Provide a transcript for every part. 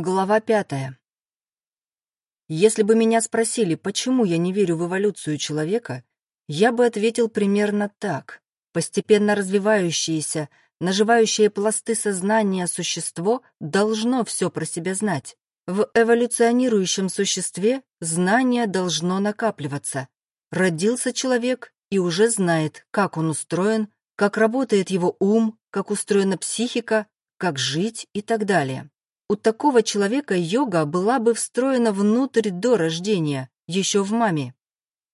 Глава пятая. Если бы меня спросили, почему я не верю в эволюцию человека, я бы ответил примерно так. Постепенно развивающееся, наживающее пласты сознания существо должно все про себя знать. В эволюционирующем существе знание должно накапливаться. Родился человек и уже знает, как он устроен, как работает его ум, как устроена психика, как жить и так далее. У такого человека йога была бы встроена внутрь до рождения, еще в маме.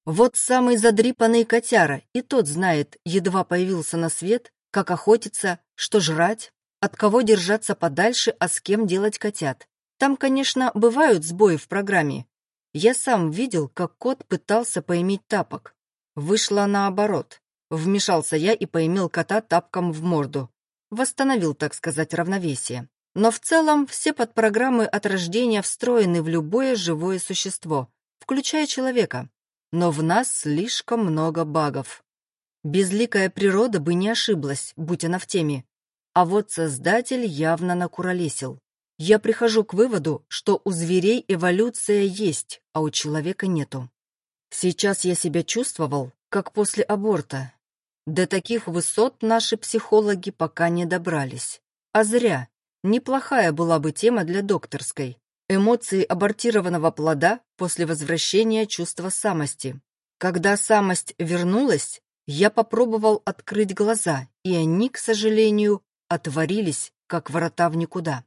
Вот самый задрипанный котяра, и тот знает, едва появился на свет, как охотиться, что жрать, от кого держаться подальше, а с кем делать котят. Там, конечно, бывают сбои в программе. Я сам видел, как кот пытался поиметь тапок. Вышло наоборот. Вмешался я и поимел кота тапком в морду. Восстановил, так сказать, равновесие. Но в целом все подпрограммы от рождения встроены в любое живое существо, включая человека. Но в нас слишком много багов. Безликая природа бы не ошиблась, будь она в теме. А вот Создатель явно накуролесил. Я прихожу к выводу, что у зверей эволюция есть, а у человека нету. Сейчас я себя чувствовал, как после аборта. До таких высот наши психологи пока не добрались. А зря. Неплохая была бы тема для докторской. Эмоции абортированного плода после возвращения чувства самости. Когда самость вернулась, я попробовал открыть глаза, и они, к сожалению, отворились, как ворота в никуда.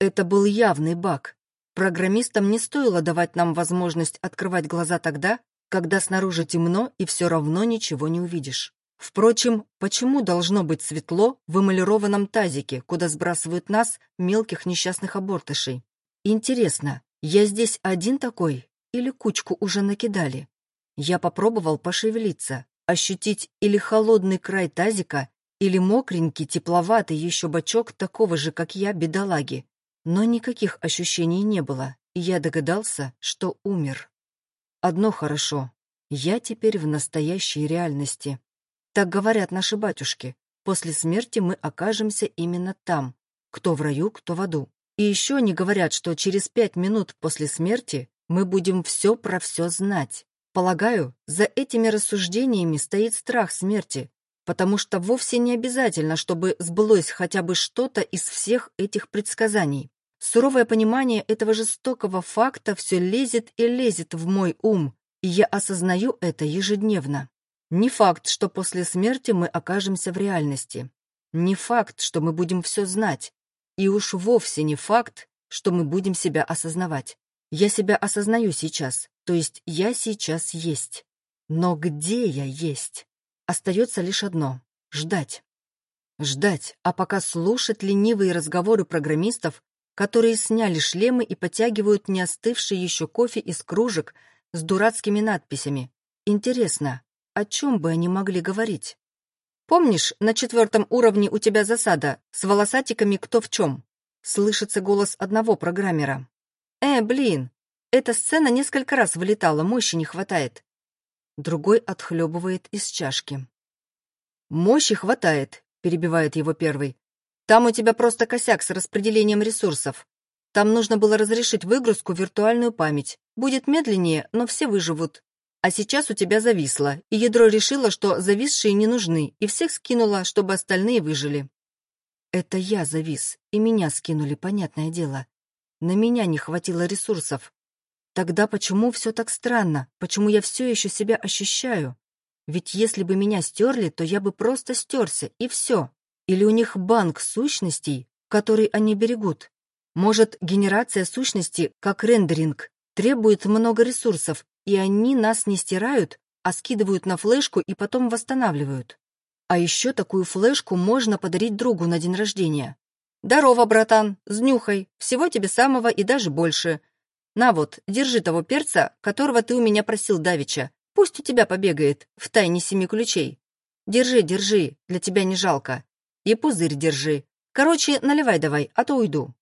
Это был явный баг. Программистам не стоило давать нам возможность открывать глаза тогда, когда снаружи темно и все равно ничего не увидишь. Впрочем, почему должно быть светло в эмалированном тазике, куда сбрасывают нас, мелких несчастных абортышей? Интересно, я здесь один такой или кучку уже накидали? Я попробовал пошевелиться, ощутить или холодный край тазика, или мокренький, тепловатый еще бачок такого же, как я, бедолаги. Но никаких ощущений не было, и я догадался, что умер. Одно хорошо. Я теперь в настоящей реальности. Так говорят наши батюшки. После смерти мы окажемся именно там. Кто в раю, кто в аду. И еще они говорят, что через пять минут после смерти мы будем все про все знать. Полагаю, за этими рассуждениями стоит страх смерти, потому что вовсе не обязательно, чтобы сбылось хотя бы что-то из всех этих предсказаний. Суровое понимание этого жестокого факта все лезет и лезет в мой ум, и я осознаю это ежедневно. Не факт, что после смерти мы окажемся в реальности. Не факт, что мы будем все знать. И уж вовсе не факт, что мы будем себя осознавать. Я себя осознаю сейчас, то есть я сейчас есть. Но где я есть? Остается лишь одно — ждать. Ждать, а пока слушать ленивые разговоры программистов, которые сняли шлемы и потягивают не остывший еще кофе из кружек с дурацкими надписями. Интересно, о чем бы они могли говорить? «Помнишь, на четвертом уровне у тебя засада, с волосатиками кто в чем?» Слышится голос одного программера. «Э, блин, эта сцена несколько раз вылетала, мощи не хватает». Другой отхлебывает из чашки. «Мощи хватает», — перебивает его первый. «Там у тебя просто косяк с распределением ресурсов. Там нужно было разрешить выгрузку виртуальную память. Будет медленнее, но все выживут. А сейчас у тебя зависло, и ядро решило, что зависшие не нужны, и всех скинуло, чтобы остальные выжили. Это я завис, и меня скинули, понятное дело. На меня не хватило ресурсов. Тогда почему все так странно? Почему я все еще себя ощущаю? Ведь если бы меня стерли, то я бы просто стерся, и все. Или у них банк сущностей, который они берегут? Может, генерация сущности, как рендеринг, требует много ресурсов, и они нас не стирают, а скидывают на флешку и потом восстанавливают. А еще такую флешку можно подарить другу на день рождения. «Здорово, братан, с нюхой, всего тебе самого и даже больше. На вот, держи того перца, которого ты у меня просил давеча. Пусть у тебя побегает, в тайне семи ключей. Держи, держи, для тебя не жалко. И пузырь держи. Короче, наливай давай, а то уйду».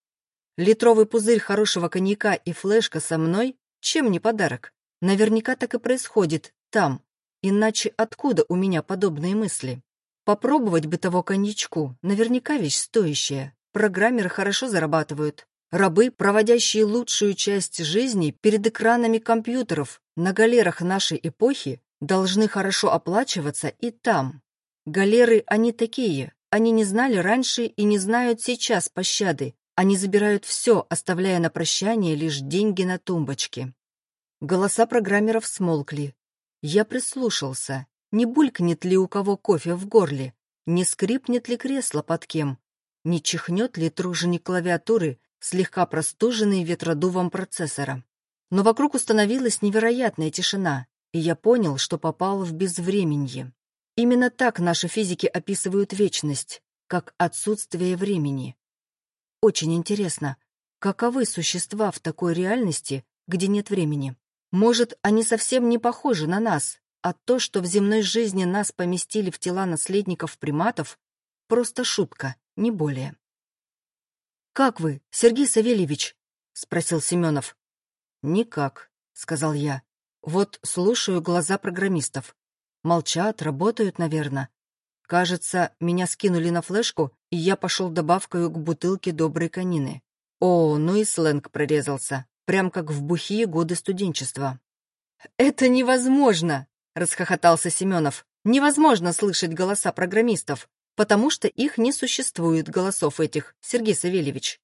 Литровый пузырь хорошего коньяка и флешка со мной, чем не подарок? Наверняка так и происходит там. Иначе откуда у меня подобные мысли? Попробовать бы того коньячку, наверняка вещь стоящая. Программеры хорошо зарабатывают. Рабы, проводящие лучшую часть жизни перед экранами компьютеров на галерах нашей эпохи, должны хорошо оплачиваться и там. Галеры они такие, они не знали раньше и не знают сейчас пощады. Они забирают все, оставляя на прощание лишь деньги на тумбочке. Голоса программеров смолкли. Я прислушался. Не булькнет ли у кого кофе в горле? Не скрипнет ли кресло под кем? Не чихнет ли труженик клавиатуры, слегка простуженный ветродувом процессора? Но вокруг установилась невероятная тишина, и я понял, что попал в безвременье. Именно так наши физики описывают вечность, как отсутствие времени. Очень интересно, каковы существа в такой реальности, где нет времени? Может, они совсем не похожи на нас, а то, что в земной жизни нас поместили в тела наследников приматов, просто шутка, не более. «Как вы, Сергей Савельевич?» — спросил Семенов. «Никак», — сказал я. «Вот слушаю глаза программистов. Молчат, работают, наверное. Кажется, меня скинули на флешку, и я пошел добавкою к бутылке доброй конины. О, ну и сленг прорезался, прям как в бухие годы студенчества. «Это невозможно!» — расхохотался Семенов. «Невозможно слышать голоса программистов, потому что их не существует, голосов этих, Сергей Савельевич».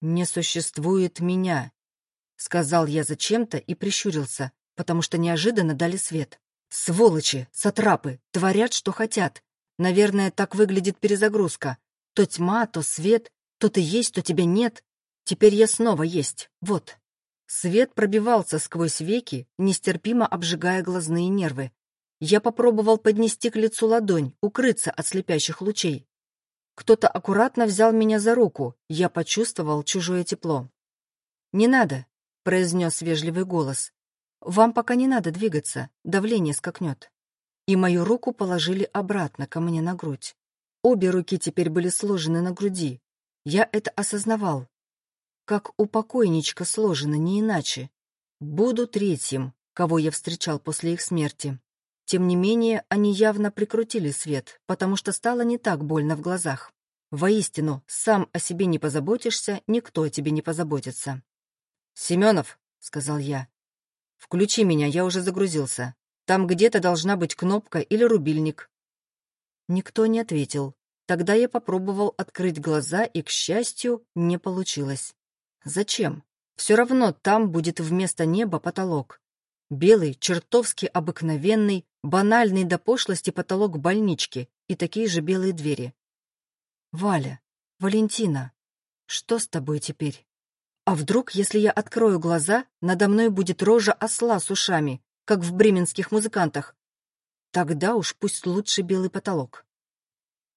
«Не существует меня», — сказал я зачем-то и прищурился, потому что неожиданно дали свет. Сволочи, сатрапы, творят, что хотят. Наверное, так выглядит перезагрузка. То тьма, то свет, то ты есть, то тебя нет. Теперь я снова есть. Вот. Свет пробивался сквозь веки, нестерпимо обжигая глазные нервы. Я попробовал поднести к лицу ладонь, укрыться от слепящих лучей. Кто-то аккуратно взял меня за руку, я почувствовал чужое тепло. «Не надо», — произнес вежливый голос. «Вам пока не надо двигаться, давление скакнет». И мою руку положили обратно ко мне на грудь. Обе руки теперь были сложены на груди. Я это осознавал. Как у покойничка сложено, не иначе. Буду третьим, кого я встречал после их смерти. Тем не менее, они явно прикрутили свет, потому что стало не так больно в глазах. Воистину, сам о себе не позаботишься, никто о тебе не позаботится. «Семенов», — сказал я, «Включи меня, я уже загрузился. Там где-то должна быть кнопка или рубильник». Никто не ответил. Тогда я попробовал открыть глаза, и, к счастью, не получилось. Зачем? Все равно там будет вместо неба потолок. Белый, чертовски обыкновенный, банальный до пошлости потолок больнички и такие же белые двери. «Валя, Валентина, что с тобой теперь?» А вдруг, если я открою глаза, надо мной будет рожа осла с ушами, как в бременских музыкантах? Тогда уж пусть лучше белый потолок.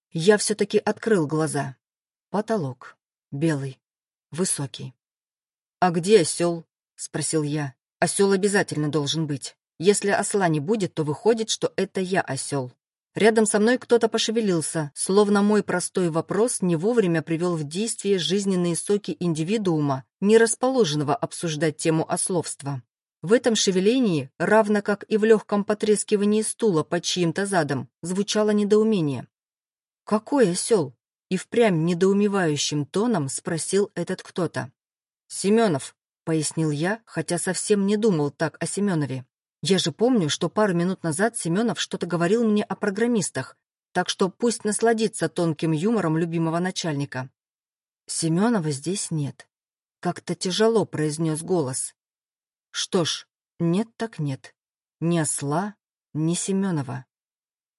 Я все-таки открыл глаза. Потолок. Белый. Высокий. «А где осел?» — спросил я. «Осел обязательно должен быть. Если осла не будет, то выходит, что это я осел». Рядом со мной кто-то пошевелился, словно мой простой вопрос не вовремя привел в действие жизненные соки индивидуума, не расположенного обсуждать тему ословства. В этом шевелении, равно как и в легком потрескивании стула под чьим-то задом, звучало недоумение. «Какой осел?» И впрямь недоумевающим тоном спросил этот кто-то. «Семенов», — пояснил я, хотя совсем не думал так о Семенове. Я же помню, что пару минут назад Семенов что-то говорил мне о программистах, так что пусть насладится тонким юмором любимого начальника. Семенова здесь нет. Как-то тяжело произнес голос. Что ж, нет так нет. Ни осла, ни Семенова.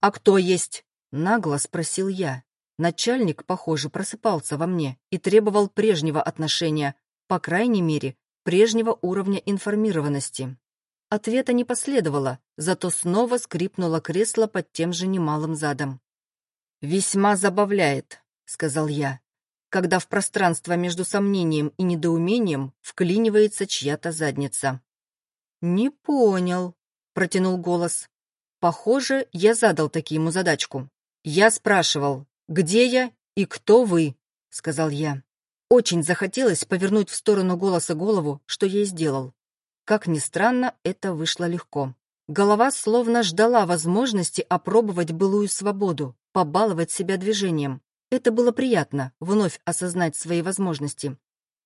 «А кто есть?» — нагло спросил я. Начальник, похоже, просыпался во мне и требовал прежнего отношения, по крайней мере, прежнего уровня информированности. Ответа не последовало, зато снова скрипнуло кресло под тем же немалым задом. «Весьма забавляет», — сказал я, когда в пространство между сомнением и недоумением вклинивается чья-то задница. «Не понял», — протянул голос. «Похоже, я задал таки ему задачку. Я спрашивал, где я и кто вы?» — сказал я. Очень захотелось повернуть в сторону голоса голову, что я и сделал. Как ни странно, это вышло легко. Голова словно ждала возможности опробовать былую свободу, побаловать себя движением. Это было приятно, вновь осознать свои возможности.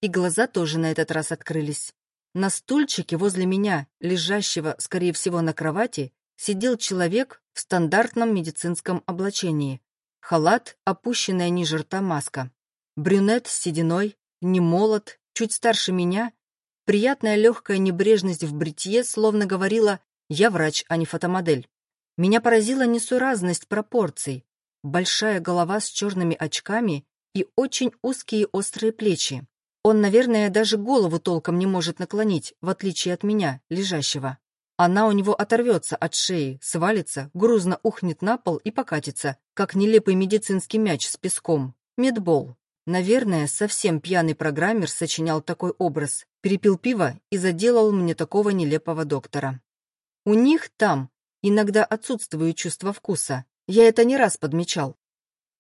и глаза тоже на этот раз открылись. На стульчике возле меня, лежащего, скорее всего, на кровати, сидел человек в стандартном медицинском облачении. Халат, опущенная ниже рта маска. Брюнет с сединой, не молод, чуть старше меня. Приятная легкая небрежность в бритье словно говорила «я врач, а не фотомодель». Меня поразила несуразность пропорций. Большая голова с черными очками и очень узкие острые плечи. Он, наверное, даже голову толком не может наклонить, в отличие от меня, лежащего. Она у него оторвется от шеи, свалится, грузно ухнет на пол и покатится, как нелепый медицинский мяч с песком. Медбол. Наверное, совсем пьяный программер сочинял такой образ, перепил пиво и заделал мне такого нелепого доктора. У них там иногда отсутствует чувство вкуса. Я это не раз подмечал.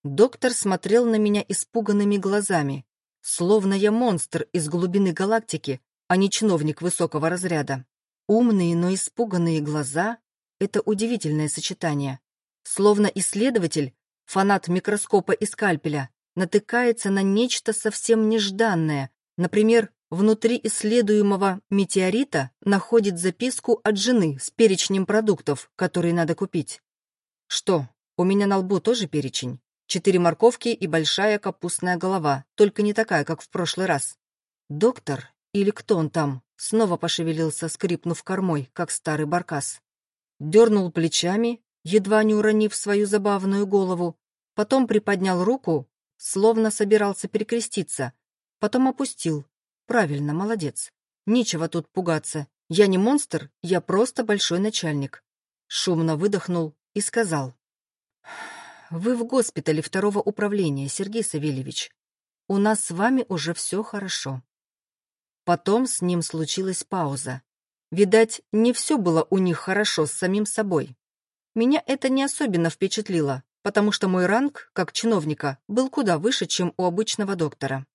Доктор смотрел на меня испуганными глазами, словно я монстр из глубины галактики, а не чиновник высокого разряда. Умные, но испуганные глаза — это удивительное сочетание. Словно исследователь, фанат микроскопа и скальпеля, натыкается на нечто совсем нежданное. Например, внутри исследуемого метеорита находит записку от жены с перечнем продуктов, которые надо купить. Что, у меня на лбу тоже перечень? Четыре морковки и большая капустная голова, только не такая, как в прошлый раз. Доктор, или кто он там, снова пошевелился, скрипнув кормой, как старый баркас. Дернул плечами, едва не уронив свою забавную голову, потом приподнял руку, словно собирался перекреститься, потом опустил. Правильно, молодец. Нечего тут пугаться. Я не монстр, я просто большой начальник. Шумно выдохнул и сказал. «Вы в госпитале второго управления, Сергей Савельевич. У нас с вами уже все хорошо». Потом с ним случилась пауза. Видать, не все было у них хорошо с самим собой. Меня это не особенно впечатлило, потому что мой ранг, как чиновника, был куда выше, чем у обычного доктора.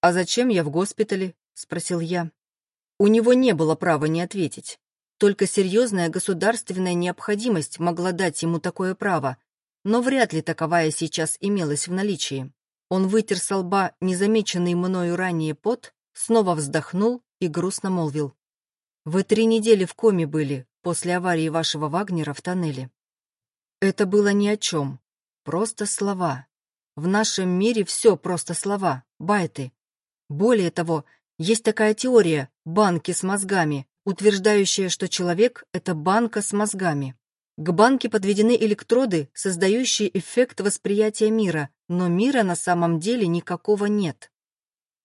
«А зачем я в госпитале?» — спросил я. У него не было права не ответить. Только серьезная государственная необходимость могла дать ему такое право, но вряд ли таковая сейчас имелась в наличии. Он вытер со лба незамеченный мною ранее пот, снова вздохнул и грустно молвил. «Вы три недели в коме были после аварии вашего Вагнера в тоннеле». Это было ни о чем. Просто слова. В нашем мире все просто слова, байты. Более того, есть такая теория «банки с мозгами», утверждающая, что человек — это банка с мозгами. К банке подведены электроды, создающие эффект восприятия мира, но мира на самом деле никакого нет.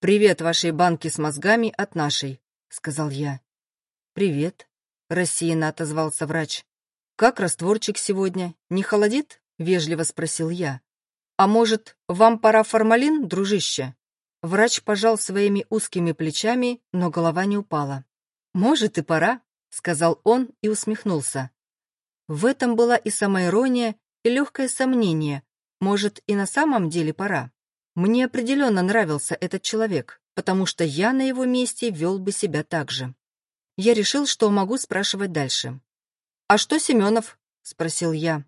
«Привет вашей банке с мозгами от нашей», — сказал я. «Привет», — рассеянно отозвался врач. «Как растворчик сегодня? Не холодит?» — вежливо спросил я. «А может, вам пора формалин, дружище?» Врач пожал своими узкими плечами, но голова не упала. «Может, и пора», — сказал он и усмехнулся. В этом была и самоирония, и легкое сомнение. Может, и на самом деле пора. Мне определенно нравился этот человек, потому что я на его месте вел бы себя так же. Я решил, что могу спрашивать дальше. «А что Семенов?» — спросил я.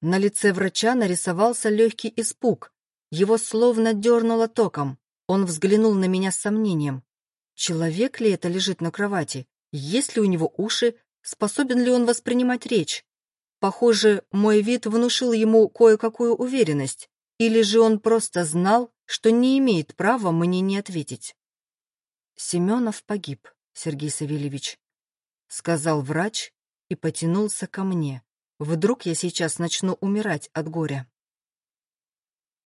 На лице врача нарисовался легкий испуг. Его словно дернуло током. Он взглянул на меня с сомнением. Человек ли это лежит на кровати? Есть ли у него уши? Способен ли он воспринимать речь? Похоже, мой вид внушил ему кое-какую уверенность. Или же он просто знал, что не имеет права мне не ответить. «Семенов погиб, Сергей Савельевич», — сказал врач и потянулся ко мне. Вдруг я сейчас начну умирать от горя.